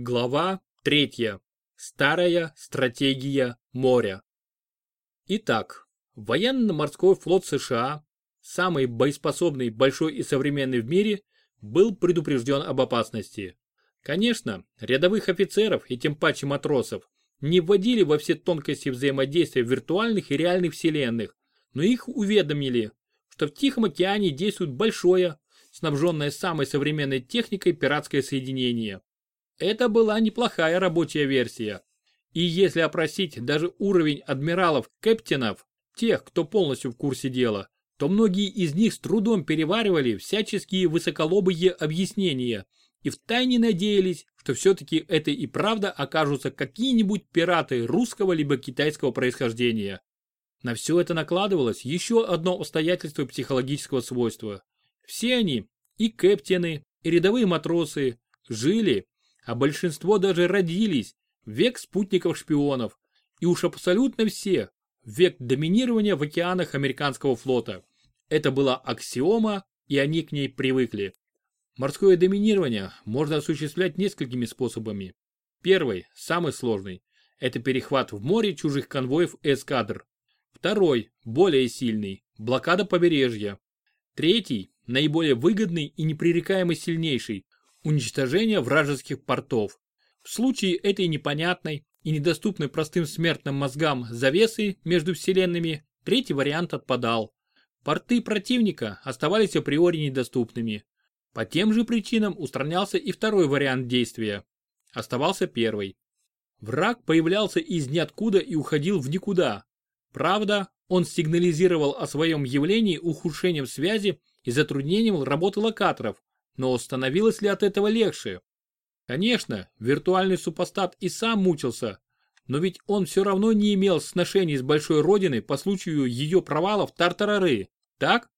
Глава 3. Старая стратегия моря. Итак, военно-морской флот США, самый боеспособный, большой и современный в мире, был предупрежден об опасности. Конечно, рядовых офицеров и тем паче матросов не вводили во все тонкости взаимодействия виртуальных и реальных вселенных, но их уведомили, что в Тихом океане действует большое, снабженное самой современной техникой пиратское соединение. Это была неплохая рабочая версия. И если опросить даже уровень адмиралов-кэптенов, тех, кто полностью в курсе дела, то многие из них с трудом переваривали всяческие высоколобые объяснения и втайне надеялись, что все-таки это и правда окажутся какие-нибудь пираты русского либо китайского происхождения. На все это накладывалось еще одно обстоятельство психологического свойства. Все они, и кэптены, и рядовые матросы, жили, а большинство даже родились, век спутников-шпионов, и уж абсолютно все, век доминирования в океанах американского флота. Это была аксиома, и они к ней привыкли. Морское доминирование можно осуществлять несколькими способами. Первый, самый сложный, это перехват в море чужих конвоев эскадр. Второй, более сильный, блокада побережья. Третий, наиболее выгодный и непререкаемо сильнейший, уничтожение вражеских портов. В случае этой непонятной и недоступной простым смертным мозгам завесы между вселенными, третий вариант отпадал. Порты противника оставались априори недоступными. По тем же причинам устранялся и второй вариант действия. Оставался первый. Враг появлялся из ниоткуда и уходил в никуда. Правда, он сигнализировал о своем явлении ухудшением связи и затруднением работы локаторов, но становилось ли от этого легче? Конечно, виртуальный супостат и сам мучился, но ведь он все равно не имел сношений с большой родиной по случаю ее провалов Тартарары, так?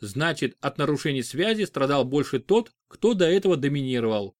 Значит, от нарушений связи страдал больше тот, кто до этого доминировал.